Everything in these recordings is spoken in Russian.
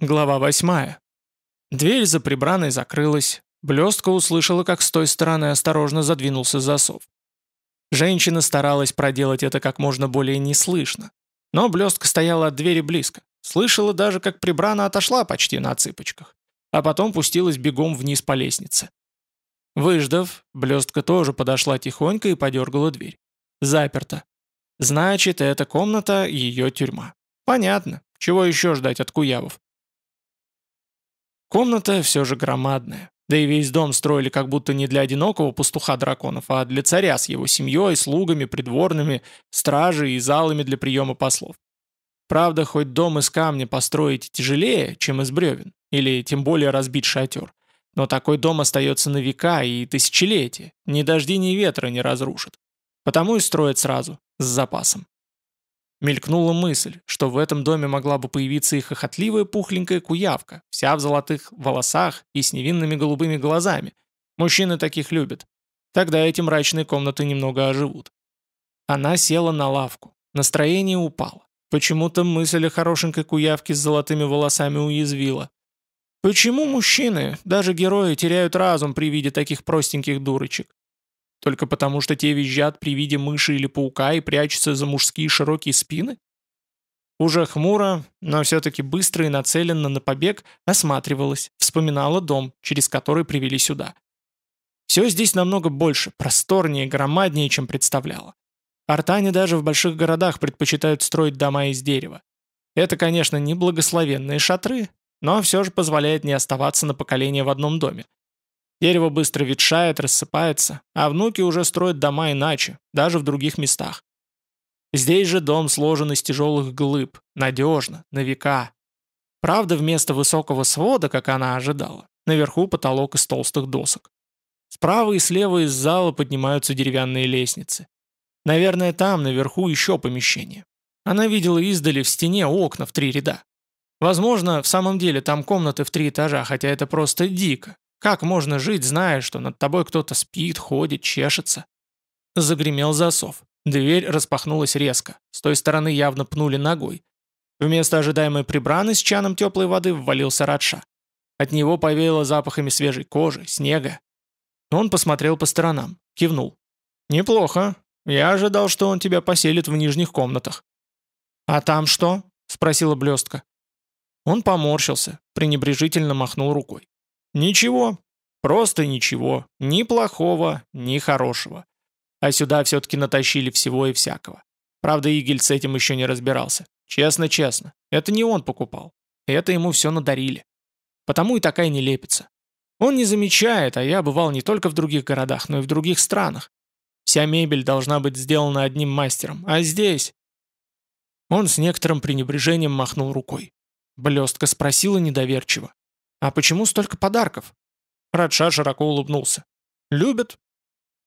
Глава восьмая. Дверь за прибраной закрылась. Блестка услышала, как с той стороны осторожно задвинулся засов. Женщина старалась проделать это как можно более неслышно. Но блестка стояла от двери близко. Слышала даже, как прибрана отошла почти на цыпочках. А потом пустилась бегом вниз по лестнице. Выждав, блестка тоже подошла тихонько и подергала дверь. Заперта. Значит, эта комната — ее тюрьма. Понятно. Чего еще ждать от куявов? Комната все же громадная. Да и весь дом строили как будто не для одинокого пастуха драконов, а для царя с его семьей, слугами, придворными, стражей и залами для приема послов. Правда, хоть дом из камня построить тяжелее, чем из бревен, или тем более разбить шатер, но такой дом остается на века и тысячелетия, ни дожди, ни ветра не разрушат. Потому и строят сразу, с запасом. Мелькнула мысль, что в этом доме могла бы появиться и хохотливая пухленькая куявка, вся в золотых волосах и с невинными голубыми глазами. Мужчины таких любят. Тогда эти мрачные комнаты немного оживут. Она села на лавку. Настроение упало. Почему-то мысль о хорошенькой куявке с золотыми волосами уязвила. Почему мужчины, даже герои, теряют разум при виде таких простеньких дурочек? Только потому, что те визжат при виде мыши или паука и прячутся за мужские широкие спины? Уже хмуро, но все-таки быстро и нацеленно на побег осматривалась, вспоминала дом, через который привели сюда. Все здесь намного больше, просторнее, громаднее, чем представляла. Артане даже в больших городах предпочитают строить дома из дерева. Это, конечно, не благословенные шатры, но все же позволяет не оставаться на поколение в одном доме. Дерево быстро ветшает, рассыпается, а внуки уже строят дома иначе, даже в других местах. Здесь же дом сложен из тяжелых глыб, надежно, на века. Правда, вместо высокого свода, как она ожидала, наверху потолок из толстых досок. Справа и слева из зала поднимаются деревянные лестницы. Наверное, там, наверху, еще помещение. Она видела издали в стене окна в три ряда. Возможно, в самом деле там комнаты в три этажа, хотя это просто дико, как можно жить, зная, что над тобой кто-то спит, ходит, чешется? Загремел засов. Дверь распахнулась резко. С той стороны явно пнули ногой. Вместо ожидаемой прибраны с чаном теплой воды ввалился Радша. От него повеяло запахами свежей кожи, снега. Он посмотрел по сторонам, кивнул. «Неплохо. Я ожидал, что он тебя поселит в нижних комнатах». «А там что?» — спросила блестка. Он поморщился, пренебрежительно махнул рукой. Ничего. Просто ничего. Ни плохого, ни хорошего. А сюда все-таки натащили всего и всякого. Правда, Игель с этим еще не разбирался. Честно-честно. Это не он покупал. Это ему все надарили. Потому и такая нелепица. Он не замечает, а я бывал не только в других городах, но и в других странах. Вся мебель должна быть сделана одним мастером. А здесь... Он с некоторым пренебрежением махнул рукой. Блестка спросила недоверчиво. «А почему столько подарков?» Радша широко улыбнулся. «Любят?»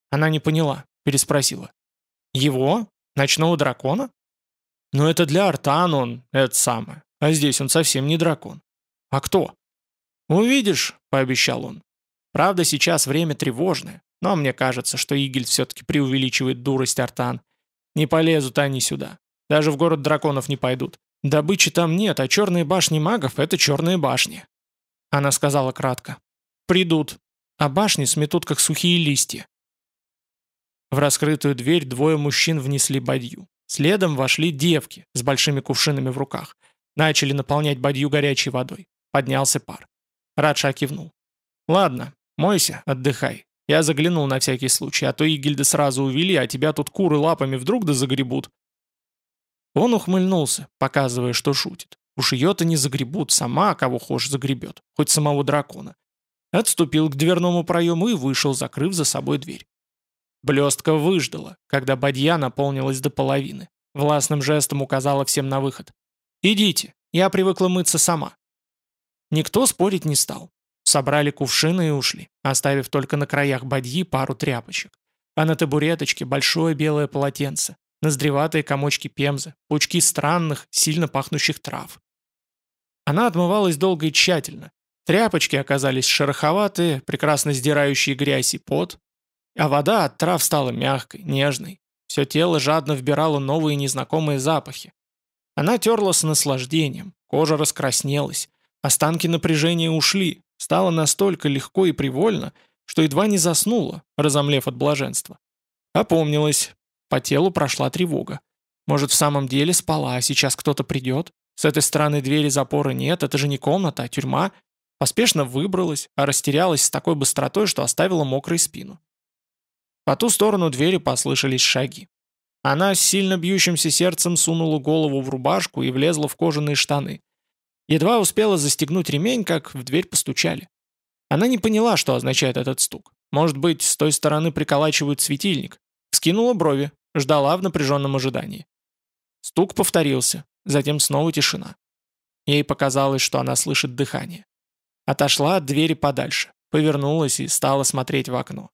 Она не поняла, переспросила. «Его? Ночного дракона?» «Ну это для Артан он, это самое. А здесь он совсем не дракон». «А кто?» «Увидишь», — пообещал он. «Правда, сейчас время тревожное, но мне кажется, что Игель все-таки преувеличивает дурость Артан. Не полезут они сюда. Даже в город драконов не пойдут. Добычи там нет, а черные башни магов — это черные башни. Она сказала кратко. «Придут, а башни сметут, как сухие листья». В раскрытую дверь двое мужчин внесли бадью. Следом вошли девки с большими кувшинами в руках. Начали наполнять бадью горячей водой. Поднялся пар. Радша кивнул. «Ладно, мойся, отдыхай. Я заглянул на всякий случай, а то Игильда сразу увели, а тебя тут куры лапами вдруг да загребут». Он ухмыльнулся, показывая, что шутит. Уж ее-то не загребут, сама кого хочешь загребет, хоть самого дракона. Отступил к дверному проему и вышел, закрыв за собой дверь. Блестка выждала, когда бадья наполнилась до половины. Властным жестом указала всем на выход. «Идите, я привыкла мыться сама». Никто спорить не стал. Собрали кувшины и ушли, оставив только на краях бадьи пару тряпочек. А на табуреточке большое белое полотенце, ноздреватые комочки пемзы, пучки странных, сильно пахнущих трав. Она отмывалась долго и тщательно. Тряпочки оказались шероховатые, прекрасно сдирающие грязь и пот, а вода от трав стала мягкой, нежной. Все тело жадно вбирало новые незнакомые запахи. Она терла с наслаждением, кожа раскраснелась, Останки напряжения ушли, стало настолько легко и привольно, что едва не заснула, разомлев от блаженства. Опомнилась, по телу прошла тревога. Может, в самом деле спала, а сейчас кто-то придет? С этой стороны двери запора нет, это же не комната, а тюрьма. Поспешно выбралась, а растерялась с такой быстротой, что оставила мокрой спину. По ту сторону двери послышались шаги. Она с сильно бьющимся сердцем сунула голову в рубашку и влезла в кожаные штаны. Едва успела застегнуть ремень, как в дверь постучали. Она не поняла, что означает этот стук. Может быть, с той стороны приколачивают светильник. Скинула брови, ждала в напряженном ожидании. Стук повторился, затем снова тишина. Ей показалось, что она слышит дыхание. Отошла от двери подальше, повернулась и стала смотреть в окно.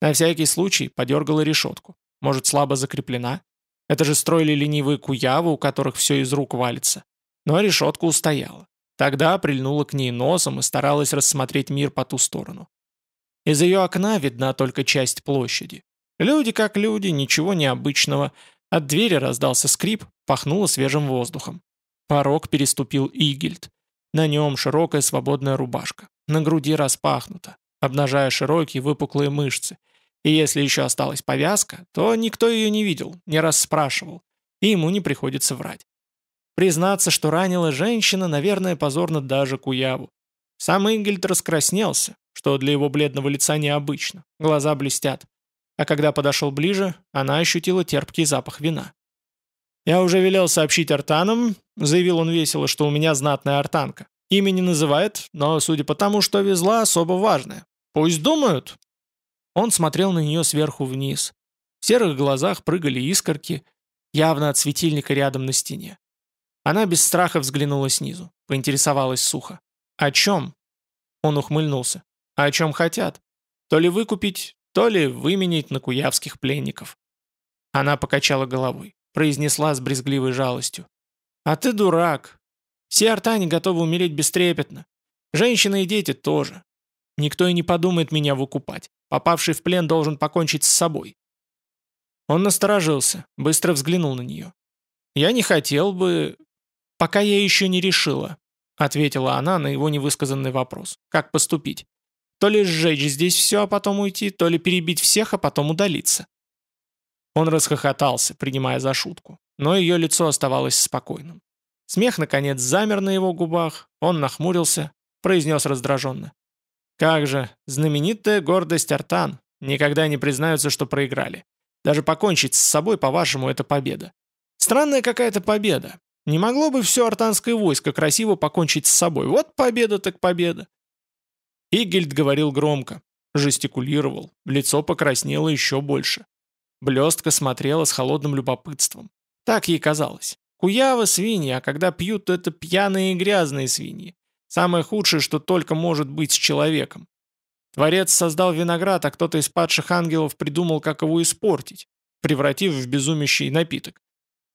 На всякий случай подергала решетку. Может, слабо закреплена? Это же строили ленивые куявы, у которых все из рук валится. Но решетка устояла. Тогда прильнула к ней носом и старалась рассмотреть мир по ту сторону. Из ее окна видна только часть площади. Люди как люди, ничего необычного. От двери раздался скрип, пахнуло свежим воздухом. Порог переступил Игельд. На нем широкая свободная рубашка. На груди распахнута, обнажая широкие выпуклые мышцы. И если еще осталась повязка, то никто ее не видел, не раз спрашивал. И ему не приходится врать. Признаться, что ранила женщина, наверное, позорно даже Куяву. Сам Ингельд раскраснелся, что для его бледного лица необычно. Глаза блестят. А когда подошел ближе, она ощутила терпкий запах вина. «Я уже велел сообщить артанам», — заявил он весело, что у меня знатная артанка. Имя не называет, но, судя по тому, что везла, особо важное. Пусть думают». Он смотрел на нее сверху вниз. В серых глазах прыгали искорки, явно от светильника рядом на стене. Она без страха взглянула снизу, поинтересовалась сухо. «О чем?» Он ухмыльнулся. «А «О чем хотят? То ли выкупить, то ли выменить на куявских пленников». Она покачала головой, произнесла с брезгливой жалостью. «А ты дурак. Все артане готовы умереть бестрепетно. Женщины и дети тоже. Никто и не подумает меня выкупать. Попавший в плен должен покончить с собой». Он насторожился, быстро взглянул на нее. «Я не хотел бы... Пока я еще не решила», — ответила она на его невысказанный вопрос. «Как поступить? То ли сжечь здесь все, а потом уйти, то ли перебить всех, а потом удалиться». Он расхохотался, принимая за шутку, но ее лицо оставалось спокойным. Смех, наконец, замер на его губах, он нахмурился, произнес раздраженно. «Как же, знаменитая гордость Артан, никогда не признаются, что проиграли. Даже покончить с собой, по-вашему, это победа. Странная какая-то победа. Не могло бы все артанское войско красиво покончить с собой. Вот победа так победа. Игельд говорил громко, жестикулировал, лицо покраснело еще больше. Блестка смотрела с холодным любопытством. Так ей казалось. Куявы свиньи, а когда пьют, то это пьяные и грязные свиньи. Самое худшее, что только может быть с человеком. Творец создал виноград, а кто-то из падших ангелов придумал, как его испортить, превратив в безумящий напиток.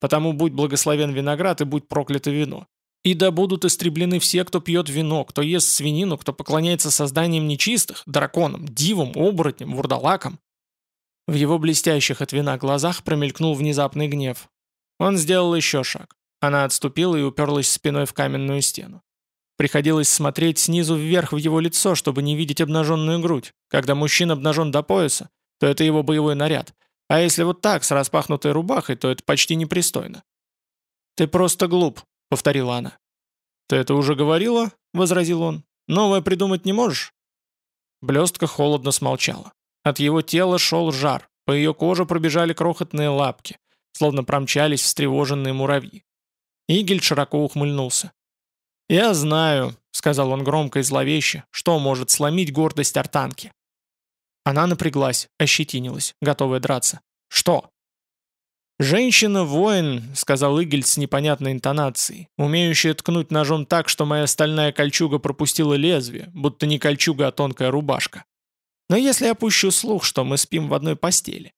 Потому будь благословен виноград и будь проклято вино. И да будут истреблены все, кто пьет вино, кто ест свинину, кто поклоняется созданиям нечистых, драконам, дивам, оборотням, вурдалакам. В его блестящих от вина глазах промелькнул внезапный гнев. Он сделал еще шаг. Она отступила и уперлась спиной в каменную стену. Приходилось смотреть снизу вверх в его лицо, чтобы не видеть обнаженную грудь. Когда мужчина обнажен до пояса, то это его боевой наряд. А если вот так, с распахнутой рубахой, то это почти непристойно. «Ты просто глуп», — повторила она. «Ты это уже говорила?» — возразил он. «Новое придумать не можешь?» Блестка холодно смолчала. От его тела шел жар, по ее коже пробежали крохотные лапки, словно промчались встревоженные муравьи. Игель широко ухмыльнулся. «Я знаю», — сказал он громко и зловеще, «что может сломить гордость артанки». Она напряглась, ощетинилась, готовая драться. «Что?» «Женщина-воин», — сказал Игель с непонятной интонацией, умеющая ткнуть ножом так, что моя стальная кольчуга пропустила лезвие, будто не кольчуга, а тонкая рубашка. Но если я пущу слух, что мы спим в одной постели...»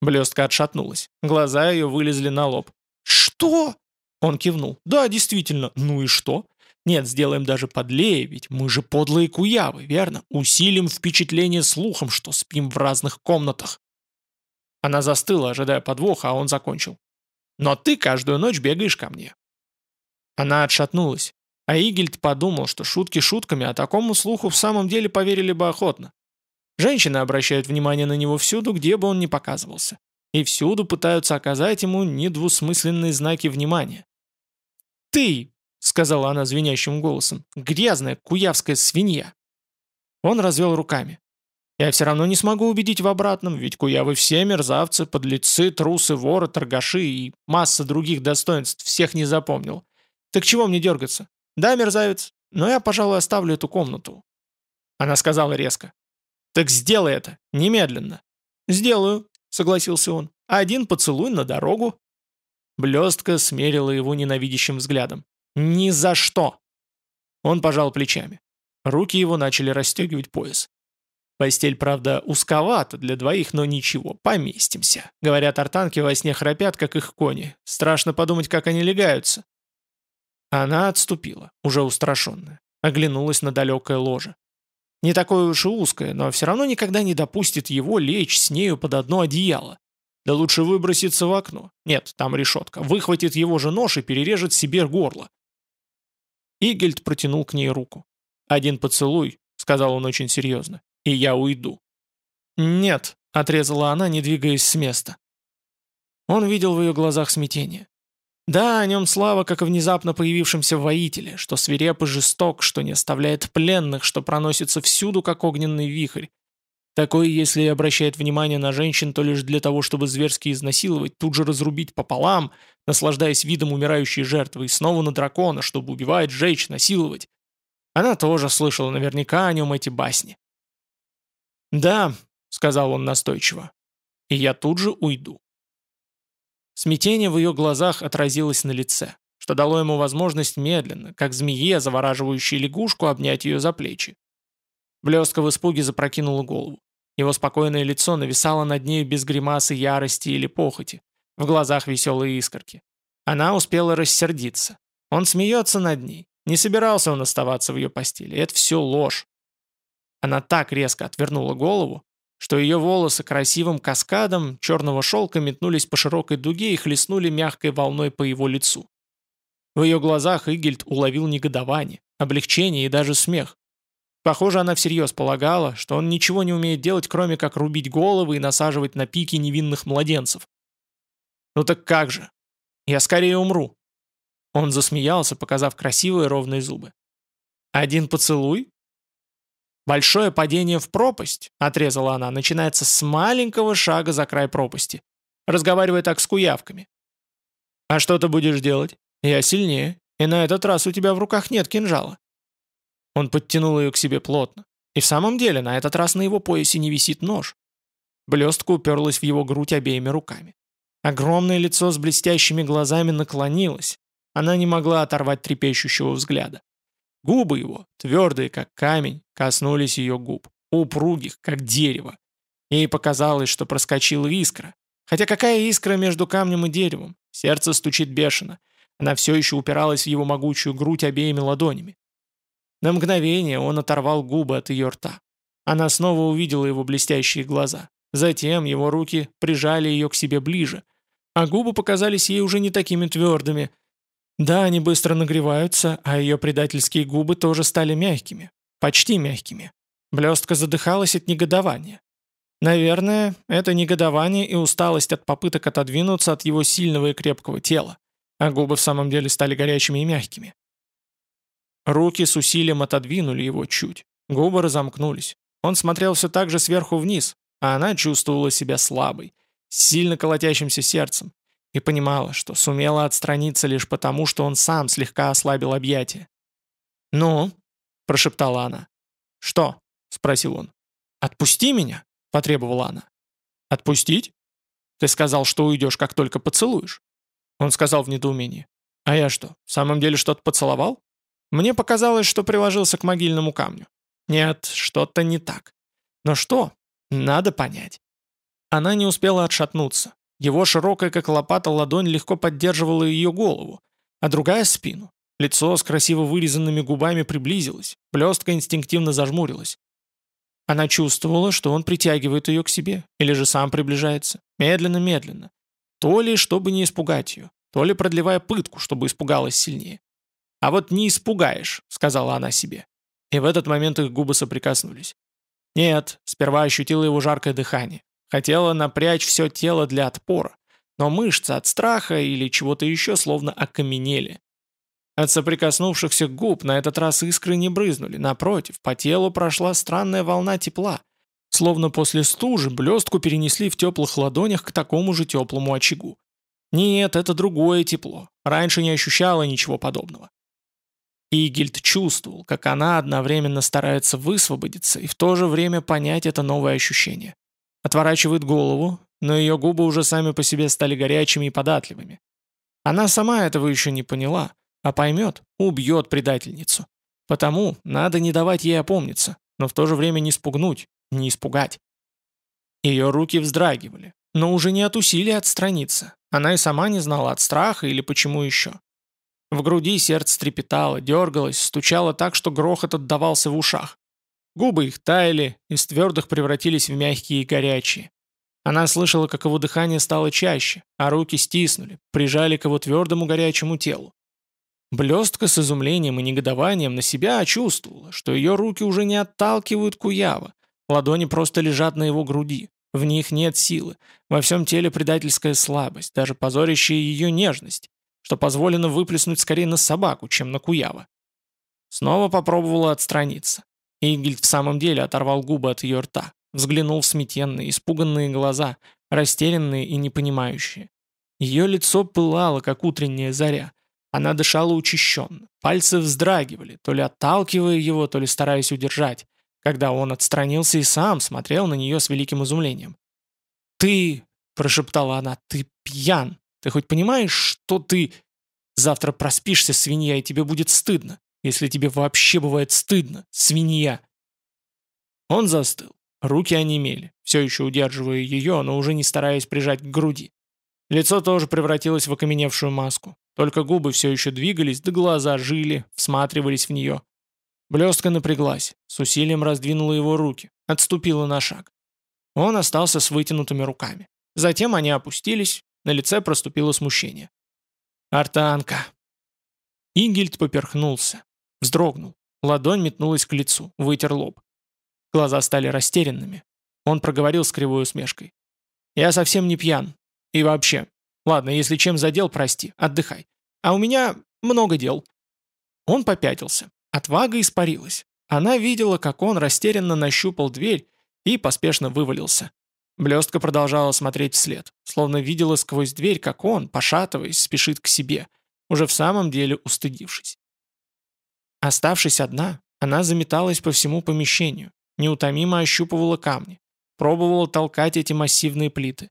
Блестка отшатнулась. Глаза ее вылезли на лоб. «Что?» Он кивнул. «Да, действительно. Ну и что? Нет, сделаем даже подлее, ведь мы же подлые куявы, верно? Усилим впечатление слухом, что спим в разных комнатах». Она застыла, ожидая подвоха, а он закончил. «Но ты каждую ночь бегаешь ко мне». Она отшатнулась. А Игельд подумал, что шутки шутками, а такому слуху в самом деле поверили бы охотно. Женщины обращают внимание на него всюду, где бы он ни показывался. И всюду пытаются оказать ему недвусмысленные знаки внимания. «Ты!» — сказала она звенящим голосом. «Грязная куявская свинья!» Он развел руками. «Я все равно не смогу убедить в обратном, ведь куявы все мерзавцы, подлецы, трусы, воры, торгаши и масса других достоинств, всех не запомнил. Так чего мне дергаться? Да, мерзавец, но я, пожалуй, оставлю эту комнату». Она сказала резко. «Так сделай это, немедленно». «Сделаю», — согласился он. «Один поцелуй на дорогу». Блестка смерила его ненавидящим взглядом. «Ни за что!» Он пожал плечами. Руки его начали расстегивать пояс. Постель, правда, узковата для двоих, но ничего, поместимся. Говорят, артанки во сне храпят, как их кони. Страшно подумать, как они легаются. Она отступила, уже устрашенная. Оглянулась на далекое ложе. Не такое уж и узкое, но все равно никогда не допустит его лечь с нею под одно одеяло. Да лучше выброситься в окно. Нет, там решетка. Выхватит его же нож и перережет себе горло. Игельд протянул к ней руку. «Один поцелуй», — сказал он очень серьезно, — «и я уйду». «Нет», — отрезала она, не двигаясь с места. Он видел в ее глазах смятение. Да, о нем слава, как о внезапно появившемся воителе, что свиреп и жесток, что не оставляет пленных, что проносится всюду, как огненный вихрь. Такой, если и обращает внимание на женщин, то лишь для того, чтобы зверски изнасиловать, тут же разрубить пополам, наслаждаясь видом умирающей жертвы, и снова на дракона, чтобы убивать, жечь, насиловать. Она тоже слышала наверняка о нем эти басни. «Да», — сказал он настойчиво, — «и я тут же уйду». Смятение в ее глазах отразилось на лице, что дало ему возможность медленно, как змее, завораживающей лягушку, обнять ее за плечи. Блестка в испуге запрокинула голову. Его спокойное лицо нависало над ней без гримасы ярости или похоти. В глазах веселые искорки. Она успела рассердиться. Он смеется над ней. Не собирался он оставаться в ее постели. Это все ложь. Она так резко отвернула голову, что ее волосы красивым каскадом черного шелка метнулись по широкой дуге и хлестнули мягкой волной по его лицу. В ее глазах Игельд уловил негодование, облегчение и даже смех. Похоже, она всерьез полагала, что он ничего не умеет делать, кроме как рубить головы и насаживать на пики невинных младенцев. «Ну так как же? Я скорее умру!» Он засмеялся, показав красивые ровные зубы. «Один поцелуй? «Большое падение в пропасть», — отрезала она, начинается с маленького шага за край пропасти. Разговаривая так с куявками. «А что ты будешь делать? Я сильнее, и на этот раз у тебя в руках нет кинжала». Он подтянул ее к себе плотно. И в самом деле, на этот раз на его поясе не висит нож. Блестка уперлась в его грудь обеими руками. Огромное лицо с блестящими глазами наклонилось. Она не могла оторвать трепещущего взгляда. Губы его, твердые как камень, коснулись ее губ, упругих, как дерево. Ей показалось, что проскочила искра. Хотя какая искра между камнем и деревом? Сердце стучит бешено. Она все еще упиралась в его могучую грудь обеими ладонями. На мгновение он оторвал губы от ее рта. Она снова увидела его блестящие глаза. Затем его руки прижали ее к себе ближе, а губы показались ей уже не такими твердыми – да, они быстро нагреваются, а ее предательские губы тоже стали мягкими. Почти мягкими. Блестка задыхалась от негодования. Наверное, это негодование и усталость от попыток отодвинуться от его сильного и крепкого тела, а губы в самом деле стали горячими и мягкими. Руки с усилием отодвинули его чуть. Губы разомкнулись. Он смотрел все так же сверху вниз, а она чувствовала себя слабой, с сильно колотящимся сердцем, и понимала, что сумела отстраниться лишь потому, что он сам слегка ослабил объятия. «Ну?» – прошептала она. «Что?» – спросил он. «Отпусти меня!» – потребовала она. «Отпустить? Ты сказал, что уйдешь, как только поцелуешь». Он сказал в недоумении. «А я что, в самом деле что-то поцеловал? Мне показалось, что приложился к могильному камню. Нет, что-то не так. Но что? Надо понять». Она не успела отшатнуться. Его широкая, как лопата, ладонь легко поддерживала ее голову, а другая — спину. Лицо с красиво вырезанными губами приблизилось, блестка инстинктивно зажмурилась. Она чувствовала, что он притягивает ее к себе, или же сам приближается, медленно-медленно. То ли, чтобы не испугать ее, то ли продлевая пытку, чтобы испугалась сильнее. «А вот не испугаешь», — сказала она себе. И в этот момент их губы соприкоснулись. Нет, сперва ощутила его жаркое дыхание. Хотела напрячь все тело для отпора, но мышцы от страха или чего-то еще словно окаменели. От соприкоснувшихся губ на этот раз искры не брызнули, напротив, по телу прошла странная волна тепла, словно после стужи блестку перенесли в теплых ладонях к такому же теплому очагу. Нет, это другое тепло, раньше не ощущала ничего подобного. Игельд чувствовал, как она одновременно старается высвободиться и в то же время понять это новое ощущение. Отворачивает голову, но ее губы уже сами по себе стали горячими и податливыми. Она сама этого еще не поняла, а поймет, убьет предательницу. Потому надо не давать ей опомниться, но в то же время не спугнуть, не испугать. Ее руки вздрагивали, но уже не от усилия отстраниться. Она и сама не знала от страха или почему еще. В груди сердце трепетало, дергалось, стучало так, что грохот отдавался в ушах. Губы их таяли, из твердых превратились в мягкие и горячие. Она слышала, как его дыхание стало чаще, а руки стиснули, прижали к его твердому горячему телу. Блестка с изумлением и негодованием на себя чувствовала, что ее руки уже не отталкивают Куява, ладони просто лежат на его груди, в них нет силы, во всем теле предательская слабость, даже позорящая ее нежность что позволено выплеснуть скорее на собаку, чем на Куява. Снова попробовала отстраниться. Игельд в самом деле оторвал губы от ее рта, взглянул в сметенные, испуганные глаза, растерянные и непонимающие. Ее лицо пылало, как утренняя заря. Она дышала учащенно, пальцы вздрагивали, то ли отталкивая его, то ли стараясь удержать, когда он отстранился и сам смотрел на нее с великим изумлением. «Ты!» – прошептала она. «Ты пьян!» Ты хоть понимаешь, что ты... Завтра проспишься, свинья, и тебе будет стыдно. Если тебе вообще бывает стыдно, свинья. Он застыл. Руки онемели, все еще удерживая ее, но уже не стараясь прижать к груди. Лицо тоже превратилось в окаменевшую маску. Только губы все еще двигались, да глаза жили, всматривались в нее. Блестка напряглась, с усилием раздвинула его руки, отступила на шаг. Он остался с вытянутыми руками. Затем они опустились, на лице проступило смущение. «Артанка!» Ингельд поперхнулся, вздрогнул. Ладонь метнулась к лицу, вытер лоб. Глаза стали растерянными. Он проговорил с кривой усмешкой. «Я совсем не пьян. И вообще. Ладно, если чем задел, прости, отдыхай. А у меня много дел». Он попятился. Отвага испарилась. Она видела, как он растерянно нащупал дверь и поспешно вывалился. Блестка продолжала смотреть вслед, словно видела сквозь дверь, как он, пошатываясь, спешит к себе, уже в самом деле устыдившись. Оставшись одна, она заметалась по всему помещению, неутомимо ощупывала камни, пробовала толкать эти массивные плиты.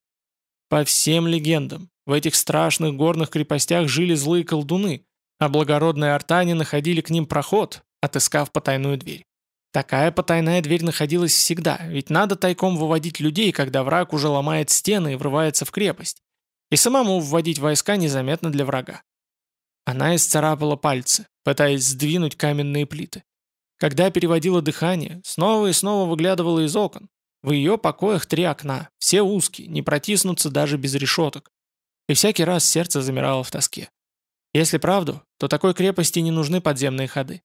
По всем легендам, в этих страшных горных крепостях жили злые колдуны, а благородные артане находили к ним проход, отыскав потайную дверь. Такая потайная дверь находилась всегда, ведь надо тайком выводить людей, когда враг уже ломает стены и врывается в крепость. И самому вводить войска незаметно для врага. Она исцарапала пальцы, пытаясь сдвинуть каменные плиты. Когда переводила дыхание, снова и снова выглядывала из окон. В ее покоях три окна, все узкие, не протиснуться даже без решеток. И всякий раз сердце замирало в тоске. Если правду, то такой крепости не нужны подземные ходы.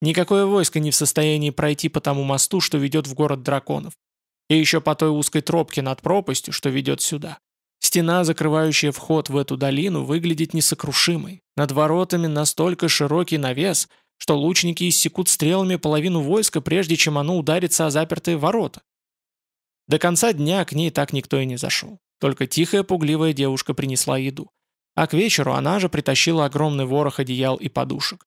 Никакое войско не в состоянии пройти по тому мосту, что ведет в город драконов. И еще по той узкой тропке над пропастью, что ведет сюда. Стена, закрывающая вход в эту долину, выглядит несокрушимой. Над воротами настолько широкий навес, что лучники иссекут стрелами половину войска, прежде чем оно ударится о запертые ворота. До конца дня к ней так никто и не зашел. Только тихая пугливая девушка принесла еду. А к вечеру она же притащила огромный ворох одеял и подушек.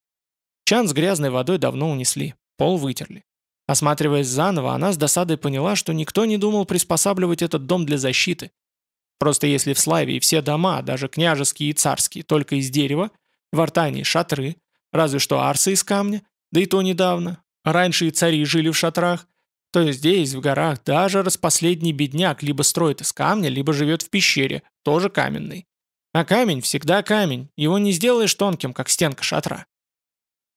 Чан с грязной водой давно унесли, пол вытерли. Осматриваясь заново, она с досадой поняла, что никто не думал приспосабливать этот дом для защиты. Просто если в Славии все дома, даже княжеские и царские, только из дерева, в Артании шатры, разве что арсы из камня, да и то недавно, раньше и цари жили в шатрах, то здесь, в горах, даже распоследний бедняк либо строит из камня, либо живет в пещере, тоже каменный. А камень всегда камень, его не сделаешь тонким, как стенка шатра.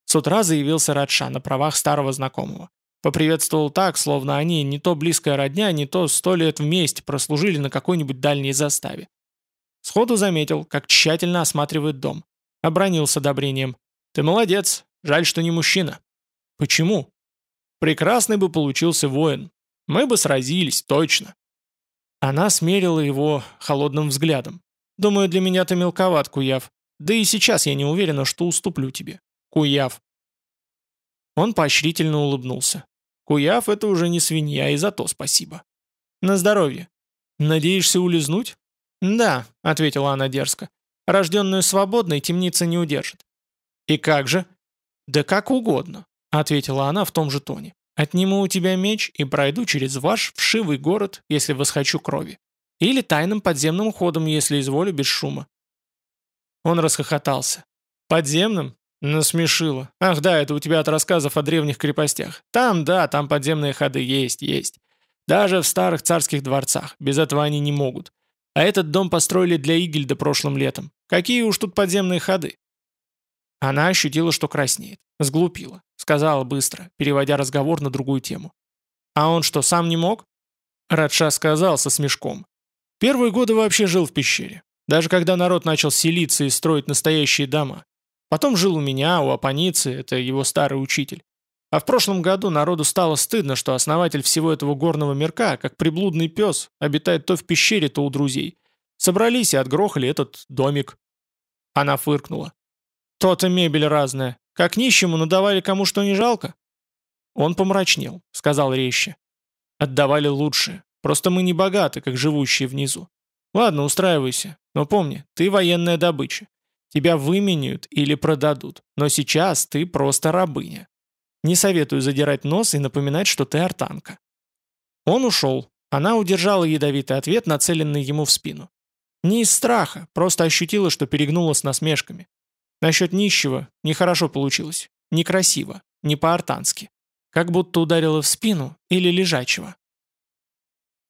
С утра заявился Радша на правах старого знакомого. Поприветствовал так, словно они не то близкая родня, не то сто лет вместе прослужили на какой-нибудь дальней заставе. Сходу заметил, как тщательно осматривает дом. Обронил с одобрением. Ты молодец, жаль, что не мужчина. Почему? Прекрасный бы получился воин. Мы бы сразились, точно. Она смерила его холодным взглядом. Думаю, для меня ты мелковат, Куяв. Да и сейчас я не уверена, что уступлю тебе. Куяв. Он поощрительно улыбнулся. Куяв — это уже не свинья, и за то спасибо. На здоровье. Надеешься улизнуть? Да, — ответила она дерзко. Рожденную свободной темница не удержит. И как же? Да как угодно, — ответила она в том же тоне. Отниму у тебя меч и пройду через ваш вшивый город, если восхочу крови. Или тайным подземным ходом, если изволю без шума. Он расхохотался. Подземным? Насмешило. Ах да, это у тебя от рассказов о древних крепостях. Там, да, там подземные ходы есть, есть. Даже в старых царских дворцах. Без этого они не могут. А этот дом построили для Игельда прошлым летом. Какие уж тут подземные ходы? Она ощутила, что краснеет. Сглупила. Сказала быстро, переводя разговор на другую тему. А он что, сам не мог? Радша сказал со смешком. Первые годы вообще жил в пещере. Даже когда народ начал селиться и строить настоящие дома. Потом жил у меня, у Апаницы, это его старый учитель. А в прошлом году народу стало стыдно, что основатель всего этого горного мирка, как приблудный пес, обитает то в пещере, то у друзей. Собрались и отгрохали этот домик. Она фыркнула. То-то мебель разная. Как нищему надавали кому что не жалко. Он помрачнел, сказал резче. Отдавали лучшее. Просто мы не богаты, как живущие внизу. Ладно, устраивайся. Но помни, ты военная добыча. Тебя выменяют или продадут, но сейчас ты просто рабыня. Не советую задирать нос и напоминать, что ты артанка». Он ушел. Она удержала ядовитый ответ, нацеленный ему в спину. Не из страха, просто ощутила, что перегнула с насмешками. Насчет нищего нехорошо получилось. Некрасиво, не по-артански. Как будто ударила в спину или лежачего.